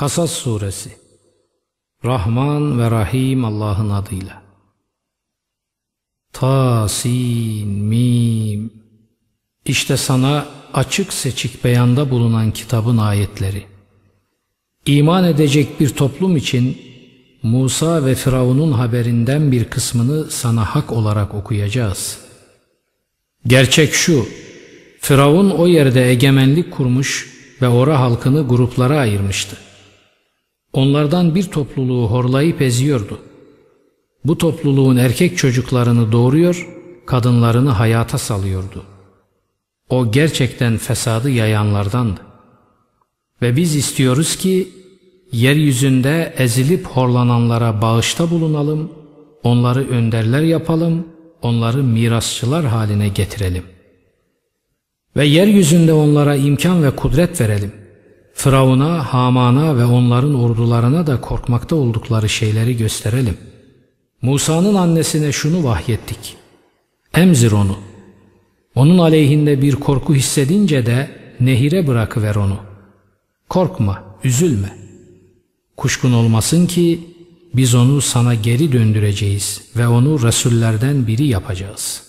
Kasas Suresi Rahman ve Rahim Allah'ın adıyla Ta, Sin, Mim İşte sana açık seçik beyanda bulunan kitabın ayetleri. İman edecek bir toplum için Musa ve Firavun'un haberinden bir kısmını sana hak olarak okuyacağız. Gerçek şu, Firavun o yerde egemenlik kurmuş ve ora halkını gruplara ayırmıştı. Onlardan bir topluluğu horlayıp eziyordu. Bu topluluğun erkek çocuklarını doğuruyor, kadınlarını hayata salıyordu. O gerçekten fesadı yayanlardandı. Ve biz istiyoruz ki yeryüzünde ezilip horlananlara bağışta bulunalım, onları önderler yapalım, onları mirasçılar haline getirelim. Ve yeryüzünde onlara imkan ve kudret verelim. Firavun'a, Haman'a ve onların ordularına da korkmakta oldukları şeyleri gösterelim. Musa'nın annesine şunu vahyettik. Emzir onu. Onun aleyhinde bir korku hissedince de nehire bırakıver onu. Korkma, üzülme. Kuşkun olmasın ki biz onu sana geri döndüreceğiz ve onu Resullerden biri yapacağız.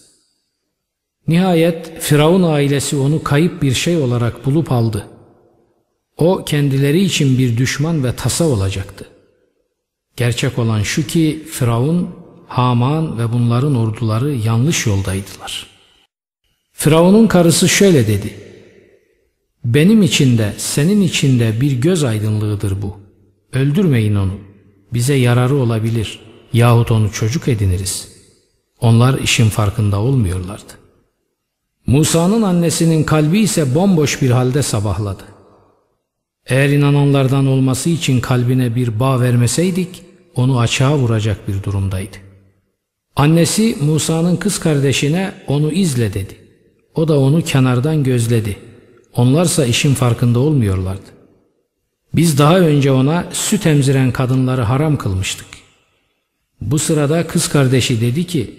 Nihayet Firavun ailesi onu kayıp bir şey olarak bulup aldı. O kendileri için bir düşman ve tasa olacaktı. Gerçek olan şu ki Firavun, Haman ve bunların orduları yanlış yoldaydılar. Firavun'un karısı şöyle dedi. Benim için de senin için de bir göz aydınlığıdır bu. Öldürmeyin onu. Bize yararı olabilir. Yahut onu çocuk ediniriz. Onlar işin farkında olmuyorlardı. Musa'nın annesinin kalbi ise bomboş bir halde sabahladı. Eğer inananlardan olması için kalbine bir bağ vermeseydik onu açığa vuracak bir durumdaydı. Annesi Musa'nın kız kardeşine onu izle dedi. O da onu kenardan gözledi. Onlarsa işin farkında olmuyorlardı. Biz daha önce ona süt emziren kadınları haram kılmıştık. Bu sırada kız kardeşi dedi ki,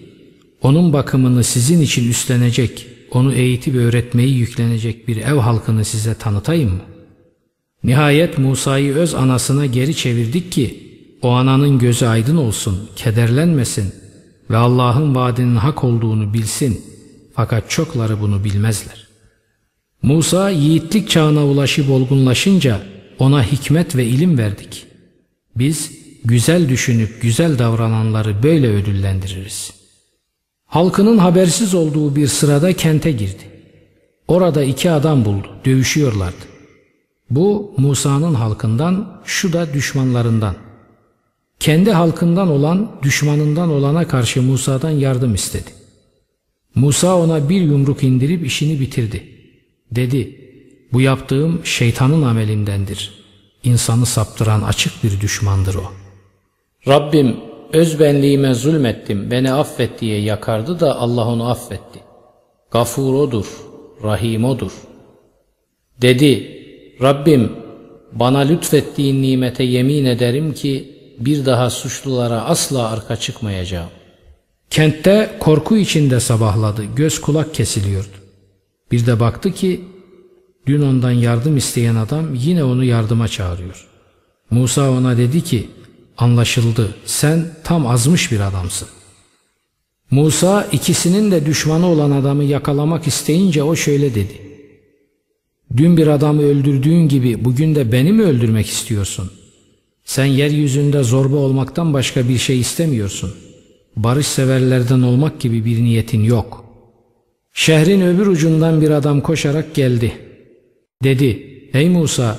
onun bakımını sizin için üstlenecek, onu eğitip öğretmeyi yüklenecek bir ev halkını size tanıtayım mı? Nihayet Musa'yı öz anasına geri çevirdik ki, o ananın gözü aydın olsun, kederlenmesin ve Allah'ın vaadinin hak olduğunu bilsin. Fakat çokları bunu bilmezler. Musa yiğitlik çağına ulaşıp olgunlaşınca ona hikmet ve ilim verdik. Biz güzel düşünüp güzel davrananları böyle ödüllendiririz. Halkının habersiz olduğu bir sırada kente girdi. Orada iki adam buldu, dövüşüyorlardı. Bu Musa'nın halkından, şu da düşmanlarından. Kendi halkından olan, düşmanından olana karşı Musa'dan yardım istedi. Musa ona bir yumruk indirip işini bitirdi. Dedi, bu yaptığım şeytanın amelindendir. İnsanı saptıran açık bir düşmandır o. Rabbim öz benliğime zulmettim beni affet diye yakardı da Allah onu affetti. Gafur odur, Rahim odur. Dedi, Rabbim bana lütfettiğin nimete yemin ederim ki bir daha suçlulara asla arka çıkmayacağım. Kentte korku içinde sabahladı, göz kulak kesiliyordu. Bir de baktı ki dün ondan yardım isteyen adam yine onu yardıma çağırıyor. Musa ona dedi ki anlaşıldı sen tam azmış bir adamsın. Musa ikisinin de düşmanı olan adamı yakalamak isteyince o şöyle dedi. Dün bir adamı öldürdüğün gibi bugün de beni mi öldürmek istiyorsun? Sen yeryüzünde zorba olmaktan başka bir şey istemiyorsun. Barış severlerden olmak gibi bir niyetin yok. Şehrin öbür ucundan bir adam koşarak geldi. Dedi, ey Musa,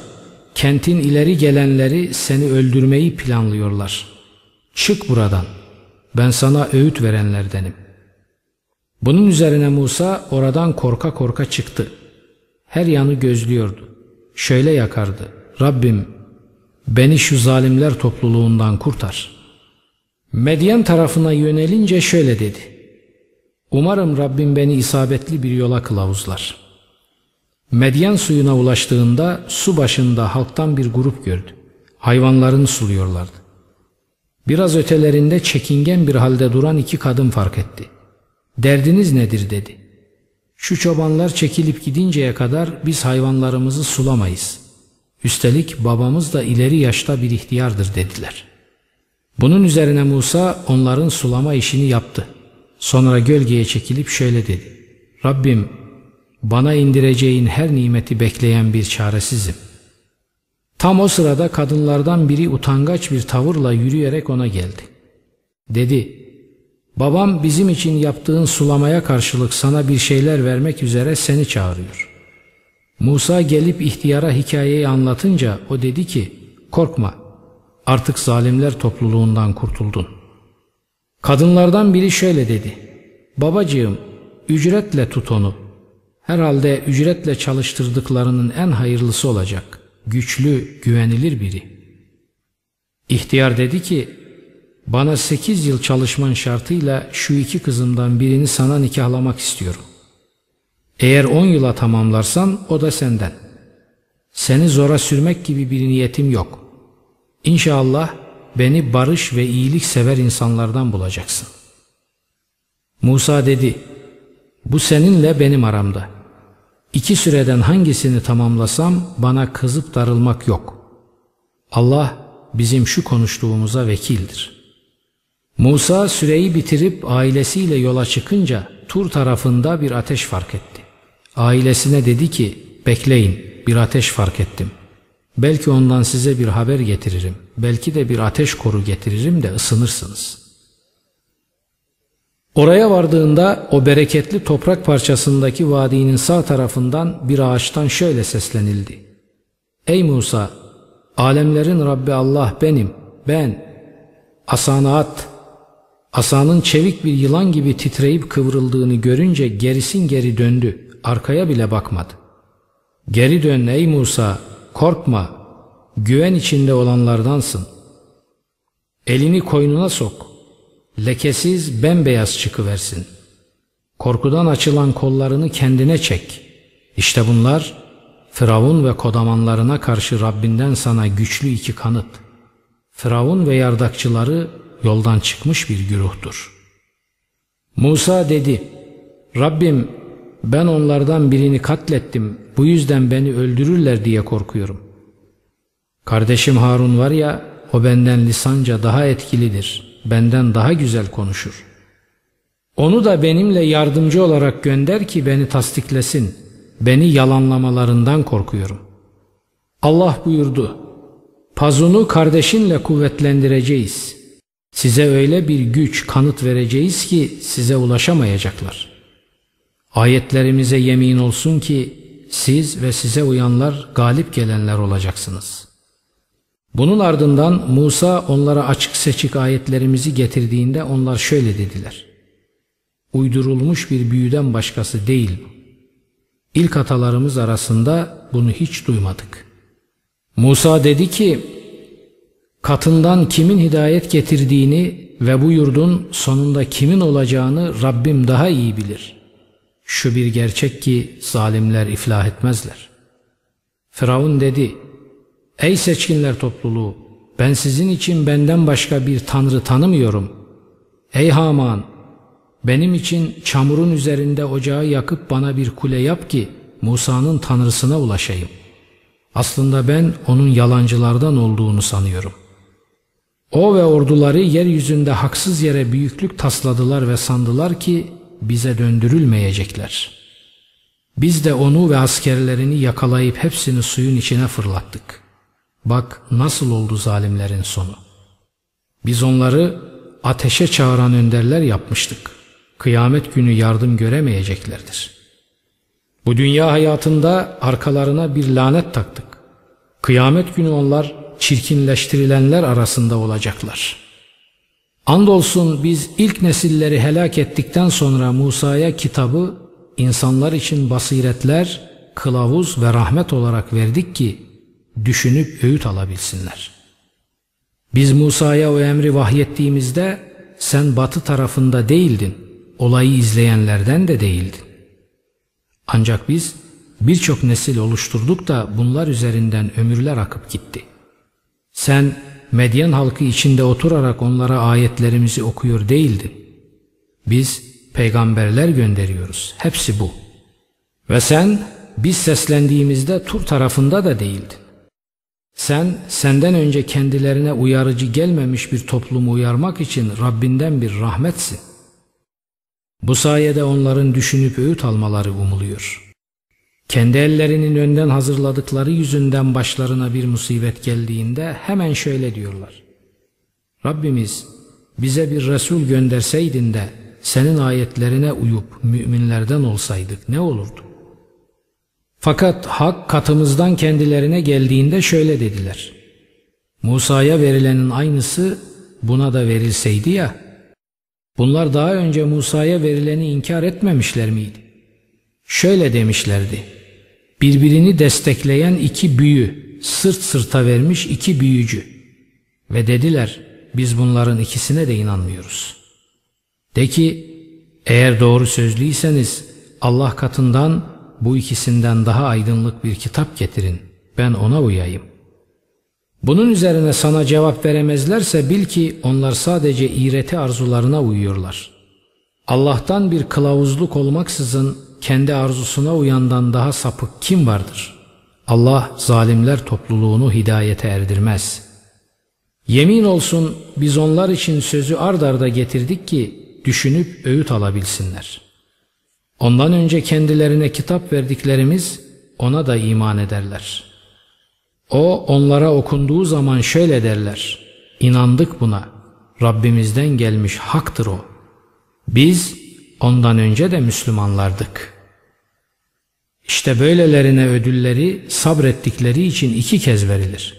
kentin ileri gelenleri seni öldürmeyi planlıyorlar. Çık buradan, ben sana öğüt verenlerdenim. Bunun üzerine Musa oradan korka korka çıktı. Her yanı gözlüyordu. Şöyle yakardı. Rabbim beni şu zalimler topluluğundan kurtar. Medyen tarafına yönelince şöyle dedi. Umarım Rabbim beni isabetli bir yola kılavuzlar. Medyen suyuna ulaştığında su başında halktan bir grup gördü. Hayvanlarını suluyorlardı. Biraz ötelerinde çekingen bir halde duran iki kadın fark etti. Derdiniz nedir dedi. Şu çobanlar çekilip gidinceye kadar biz hayvanlarımızı sulamayız. Üstelik babamız da ileri yaşta bir ihtiyardır dediler. Bunun üzerine Musa onların sulama işini yaptı. Sonra gölgeye çekilip şöyle dedi. Rabbim bana indireceğin her nimeti bekleyen bir çaresizim. Tam o sırada kadınlardan biri utangaç bir tavırla yürüyerek ona geldi. Dedi, babam bizim için yaptığın sulamaya karşılık sana bir şeyler vermek üzere seni çağırıyor. Musa gelip ihtiyara hikayeyi anlatınca o dedi ki, korkma artık zalimler topluluğundan kurtuldun. Kadınlardan biri şöyle dedi, babacığım ücretle tut onu. Herhalde ücretle çalıştırdıklarının en hayırlısı olacak. Güçlü, güvenilir biri. İhtiyar dedi ki, bana sekiz yıl çalışman şartıyla şu iki kızımdan birini sana nikahlamak istiyorum. Eğer on yıla tamamlarsan o da senden. Seni zora sürmek gibi bir niyetim yok. İnşallah beni barış ve iyilik sever insanlardan bulacaksın. Musa dedi, bu seninle benim aramda. İki süreden hangisini tamamlasam bana kızıp darılmak yok. Allah bizim şu konuştuğumuza vekildir. Musa süreyi bitirip ailesiyle yola çıkınca Tur tarafında bir ateş fark etti. Ailesine dedi ki bekleyin bir ateş fark ettim. Belki ondan size bir haber getiririm. Belki de bir ateş koru getiririm de ısınırsınız.'' Oraya vardığında o bereketli toprak parçasındaki vadinin sağ tarafından bir ağaçtan şöyle seslenildi. Ey Musa! Alemlerin Rabbi Allah benim, ben. Asana. Asanın çevik bir yılan gibi titreyip kıvrıldığını görünce gerisin geri döndü. Arkaya bile bakmadı. Geri dön ey Musa, korkma. Güven içinde olanlardansın. Elini koynuna sok lekesiz bembeyaz çıkıversin. Korkudan açılan kollarını kendine çek. İşte bunlar Firavun ve kodamanlarına karşı Rabbinden sana güçlü iki kanıt. Firavun ve yardakçıları yoldan çıkmış bir güruhtur. Musa dedi, Rabbim ben onlardan birini katlettim, bu yüzden beni öldürürler diye korkuyorum. Kardeşim Harun var ya, o benden lisanca daha etkilidir.'' benden daha güzel konuşur. Onu da benimle yardımcı olarak gönder ki beni tasdiklesin. Beni yalanlamalarından korkuyorum. Allah buyurdu. Pazunu kardeşinle kuvvetlendireceğiz. Size öyle bir güç kanıt vereceğiz ki size ulaşamayacaklar. Ayetlerimize yemin olsun ki siz ve size uyanlar galip gelenler olacaksınız.'' Bunun ardından Musa onlara açık seçik ayetlerimizi getirdiğinde onlar şöyle dediler. Uydurulmuş bir büyüden başkası değil bu. İlk atalarımız arasında bunu hiç duymadık. Musa dedi ki, katından kimin hidayet getirdiğini ve bu yurdun sonunda kimin olacağını Rabbim daha iyi bilir. Şu bir gerçek ki zalimler iflah etmezler. Firavun dedi, Ey seçkinler topluluğu ben sizin için benden başka bir tanrı tanımıyorum. Ey Haman benim için çamurun üzerinde ocağı yakıp bana bir kule yap ki Musa'nın tanrısına ulaşayım. Aslında ben onun yalancılardan olduğunu sanıyorum. O ve orduları yeryüzünde haksız yere büyüklük tasladılar ve sandılar ki bize döndürülmeyecekler. Biz de onu ve askerlerini yakalayıp hepsini suyun içine fırlattık. Bak nasıl oldu zalimlerin sonu. Biz onları ateşe çağıran önderler yapmıştık. Kıyamet günü yardım göremeyeceklerdir. Bu dünya hayatında arkalarına bir lanet taktık. Kıyamet günü onlar çirkinleştirilenler arasında olacaklar. Andolsun biz ilk nesilleri helak ettikten sonra Musa'ya kitabı insanlar için basiretler, kılavuz ve rahmet olarak verdik ki düşünüp öğüt alabilsinler. Biz Musa'ya o emri vahyettiğimizde sen batı tarafında değildin, olayı izleyenlerden de değildin. Ancak biz birçok nesil oluşturduk da bunlar üzerinden ömürler akıp gitti. Sen Medyen halkı içinde oturarak onlara ayetlerimizi okuyor değildin. Biz peygamberler gönderiyoruz. Hepsi bu. Ve sen biz seslendiğimizde Tur tarafında da değildin. Sen senden önce kendilerine uyarıcı gelmemiş bir toplumu uyarmak için Rabbinden bir rahmetsin. Bu sayede onların düşünüp öğüt almaları umuluyor. Kendi ellerinin önden hazırladıkları yüzünden başlarına bir musibet geldiğinde hemen şöyle diyorlar. Rabbimiz bize bir Resul gönderseydin de senin ayetlerine uyup müminlerden olsaydık ne olurdu? Fakat hak katımızdan kendilerine geldiğinde şöyle dediler. Musa'ya verilenin aynısı buna da verilseydi ya. Bunlar daha önce Musa'ya verileni inkar etmemişler miydi? Şöyle demişlerdi. Birbirini destekleyen iki büyü, sırt sırta vermiş iki büyücü. Ve dediler, biz bunların ikisine de inanmıyoruz. De ki, eğer doğru sözlüyseniz Allah katından bu ikisinden daha aydınlık bir kitap getirin, ben ona uyayım. Bunun üzerine sana cevap veremezlerse bil ki onlar sadece iğreti arzularına uyuyorlar. Allah'tan bir kılavuzluk olmaksızın kendi arzusuna uyandan daha sapık kim vardır? Allah zalimler topluluğunu hidayete erdirmez. Yemin olsun biz onlar için sözü ard arda getirdik ki düşünüp öğüt alabilsinler. Ondan önce kendilerine kitap verdiklerimiz ona da iman ederler. O onlara okunduğu zaman şöyle derler. İnandık buna. Rabbimizden gelmiş haktır o. Biz ondan önce de Müslümanlardık. İşte böylelerine ödülleri sabrettikleri için iki kez verilir.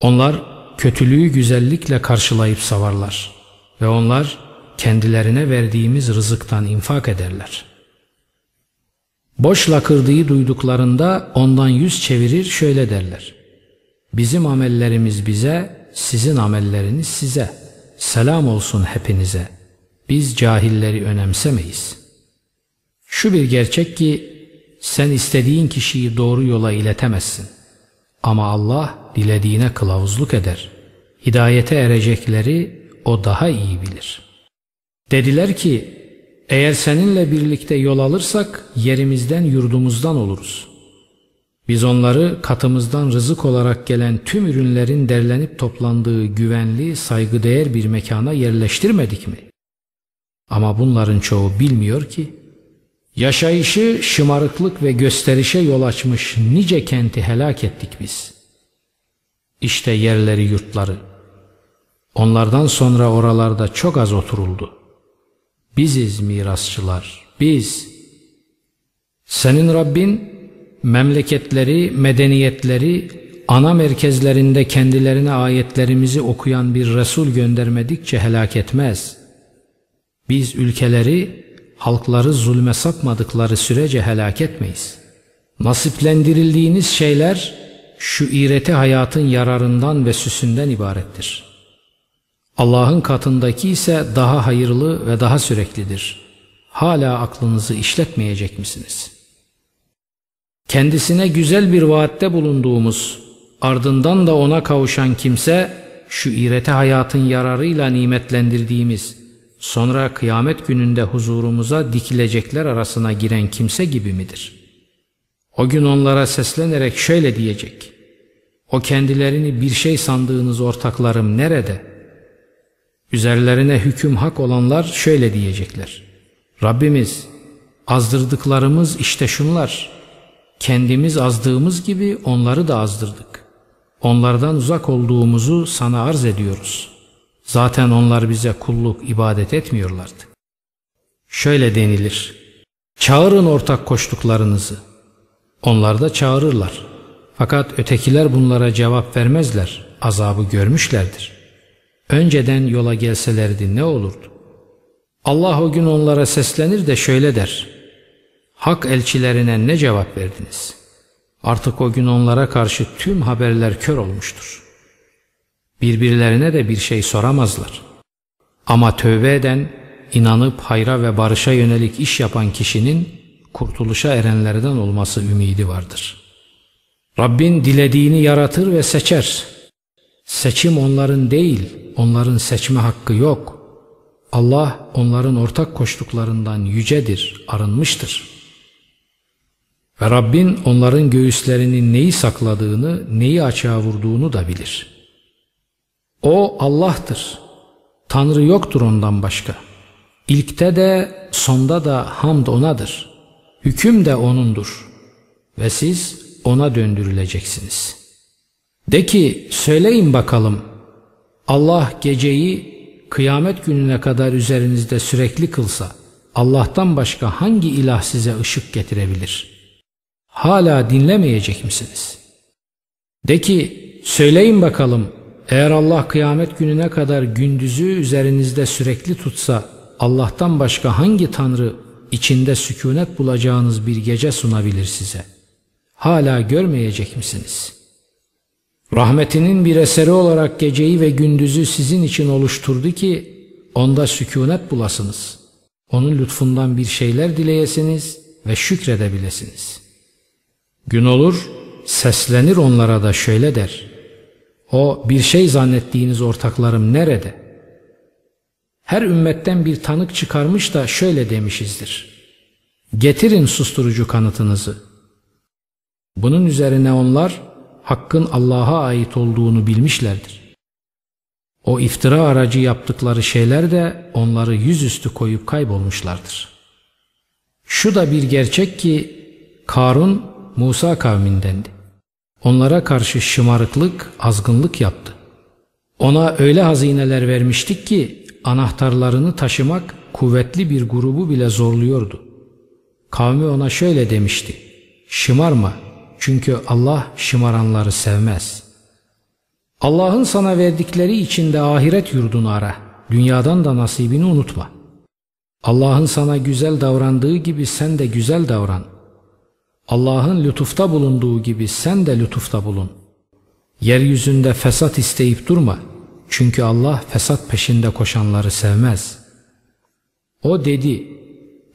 Onlar kötülüğü güzellikle karşılayıp savarlar ve onlar kendilerine verdiğimiz rızıktan infak ederler. Boş lakırdığı duyduklarında ondan yüz çevirir şöyle derler. Bizim amellerimiz bize, sizin amelleriniz size. Selam olsun hepinize. Biz cahilleri önemsemeyiz. Şu bir gerçek ki sen istediğin kişiyi doğru yola iletemezsin. Ama Allah dilediğine kılavuzluk eder. Hidayete erecekleri o daha iyi bilir. Dediler ki eğer seninle birlikte yol alırsak yerimizden yurdumuzdan oluruz. Biz onları katımızdan rızık olarak gelen tüm ürünlerin derlenip toplandığı güvenli, saygıdeğer bir mekana yerleştirmedik mi? Ama bunların çoğu bilmiyor ki, yaşayışı şımarıklık ve gösterişe yol açmış nice kenti helak ettik biz. İşte yerleri yurtları. Onlardan sonra oralarda çok az oturuldu. Biziz mirasçılar, biz. Senin Rabbin memleketleri, medeniyetleri, ana merkezlerinde kendilerine ayetlerimizi okuyan bir Resul göndermedikçe helak etmez. Biz ülkeleri, halkları zulme sapmadıkları sürece helak etmeyiz. Nasiplendirildiğiniz şeyler şu iğreti hayatın yararından ve süsünden ibarettir.'' Allah'ın katındaki ise daha hayırlı ve daha süreklidir. Hala aklınızı işletmeyecek misiniz? Kendisine güzel bir vaatte bulunduğumuz, ardından da ona kavuşan kimse, şu iğreti hayatın yararıyla nimetlendirdiğimiz, sonra kıyamet gününde huzurumuza dikilecekler arasına giren kimse gibi midir? O gün onlara seslenerek şöyle diyecek, o kendilerini bir şey sandığınız ortaklarım nerede?'' Üzerlerine hüküm hak olanlar şöyle diyecekler. Rabbimiz azdırdıklarımız işte şunlar. Kendimiz azdığımız gibi onları da azdırdık. Onlardan uzak olduğumuzu sana arz ediyoruz. Zaten onlar bize kulluk ibadet etmiyorlardı. Şöyle denilir. Çağırın ortak koştuklarınızı. Onlar da çağırırlar. Fakat ötekiler bunlara cevap vermezler. Azabı görmüşlerdir önceden yola gelselerdi ne olurdu? Allah o gün onlara seslenir de şöyle der. Hak elçilerine ne cevap verdiniz? Artık o gün onlara karşı tüm haberler kör olmuştur. Birbirlerine de bir şey soramazlar. Ama tövbe eden, inanıp hayra ve barışa yönelik iş yapan kişinin kurtuluşa erenlerden olması ümidi vardır. Rabbin dilediğini yaratır ve seçer. Seçim onların değil, onların seçme hakkı yok. Allah onların ortak koştuklarından yücedir, arınmıştır. Ve Rabbin onların göğüslerinin neyi sakladığını, neyi açığa vurduğunu da bilir. O Allah'tır. Tanrı yoktur ondan başka. İlkte de sonda da hamd O'nadır. Hüküm de O'nundur. Ve siz O'na döndürüleceksiniz. De ki söyleyin bakalım Allah geceyi kıyamet gününe kadar üzerinizde sürekli kılsa Allah'tan başka hangi ilah size ışık getirebilir? Hala dinlemeyecek misiniz? De ki söyleyin bakalım eğer Allah kıyamet gününe kadar gündüzü üzerinizde sürekli tutsa Allah'tan başka hangi tanrı içinde sükunet bulacağınız bir gece sunabilir size? Hala görmeyecek misiniz? Rahmetinin bir eseri olarak geceyi ve gündüzü sizin için oluşturdu ki onda sükunet bulasınız. Onun lütfundan bir şeyler dileyesiniz ve şükredebilesiniz. Gün olur, seslenir onlara da şöyle der. O bir şey zannettiğiniz ortaklarım nerede? Her ümmetten bir tanık çıkarmış da şöyle demişizdir. Getirin susturucu kanıtınızı. Bunun üzerine onlar hakkın Allah'a ait olduğunu bilmişlerdir. O iftira aracı yaptıkları şeyler de onları yüzüstü koyup kaybolmuşlardır. Şu da bir gerçek ki Karun Musa kavmindendi. Onlara karşı şımarıklık, azgınlık yaptı. Ona öyle hazineler vermiştik ki anahtarlarını taşımak kuvvetli bir grubu bile zorluyordu. Kavmi ona şöyle demişti. Şımarma çünkü Allah şımaranları sevmez. Allah'ın sana verdikleri içinde ahiret yurdunu ara. Dünyadan da nasibini unutma. Allah'ın sana güzel davrandığı gibi sen de güzel davran. Allah'ın lütufta bulunduğu gibi sen de lütufta bulun. Yeryüzünde fesat isteyip durma. Çünkü Allah fesat peşinde koşanları sevmez. O dedi,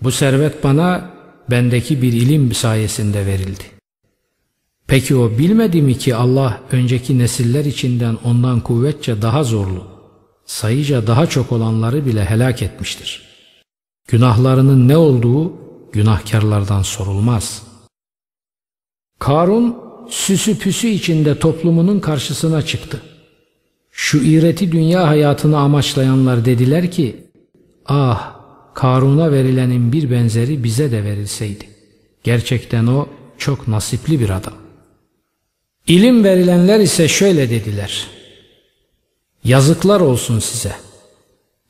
bu servet bana bendeki bir ilim sayesinde verildi. Peki o bilmedi mi ki Allah önceki nesiller içinden ondan kuvvetçe daha zorlu, sayıca daha çok olanları bile helak etmiştir. Günahlarının ne olduğu günahkarlardan sorulmaz. Karun süsü püsü içinde toplumunun karşısına çıktı. Şu iğreti dünya hayatını amaçlayanlar dediler ki, ah Karun'a verilenin bir benzeri bize de verilseydi. Gerçekten o çok nasipli bir adam. İlim verilenler ise şöyle dediler. Yazıklar olsun size.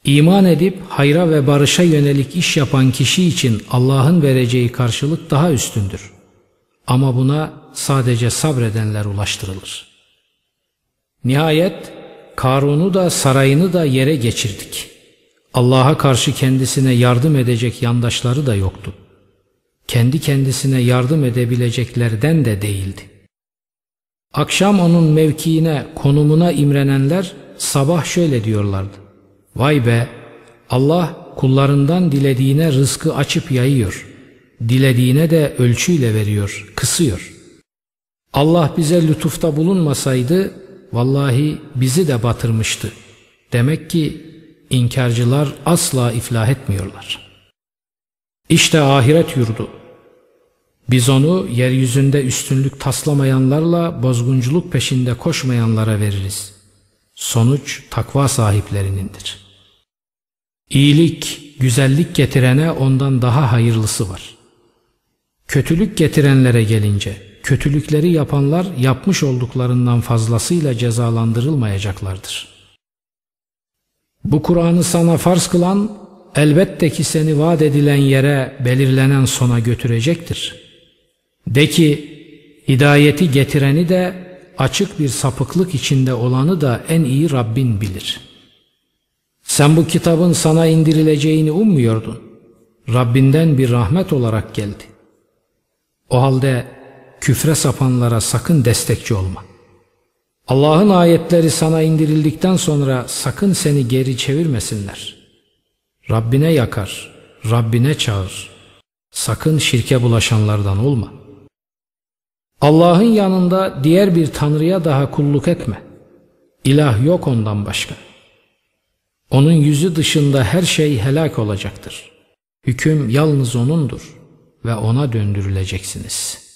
İman edip hayra ve barışa yönelik iş yapan kişi için Allah'ın vereceği karşılık daha üstündür. Ama buna sadece sabredenler ulaştırılır. Nihayet Karun'u da sarayını da yere geçirdik. Allah'a karşı kendisine yardım edecek yandaşları da yoktu. Kendi kendisine yardım edebileceklerden de değildi. Akşam onun mevkiine, konumuna imrenenler sabah şöyle diyorlardı. Vay be! Allah kullarından dilediğine rızkı açıp yayıyor. Dilediğine de ölçüyle veriyor, kısıyor. Allah bize lütufta bulunmasaydı vallahi bizi de batırmıştı. Demek ki inkarcılar asla iflah etmiyorlar. İşte ahiret yurdu. Biz onu yeryüzünde üstünlük taslamayanlarla bozgunculuk peşinde koşmayanlara veririz. Sonuç takva sahiplerinindir. İyilik, güzellik getirene ondan daha hayırlısı var. Kötülük getirenlere gelince, kötülükleri yapanlar yapmış olduklarından fazlasıyla cezalandırılmayacaklardır. Bu Kur'an'ı sana farz kılan, elbette ki seni vaat edilen yere belirlenen sona götürecektir.'' De ki hidayeti getireni de açık bir sapıklık içinde olanı da en iyi Rabbin bilir. Sen bu kitabın sana indirileceğini ummuyordun. Rabbinden bir rahmet olarak geldi. O halde küfre sapanlara sakın destekçi olma. Allah'ın ayetleri sana indirildikten sonra sakın seni geri çevirmesinler. Rabbine yakar, Rabbine çağır. Sakın şirke bulaşanlardan olma.'' Allah'ın yanında diğer bir tanrıya daha kulluk etme. İlah yok ondan başka. Onun yüzü dışında her şey helak olacaktır. Hüküm yalnız O'nundur. Ve ona döndürüleceksiniz.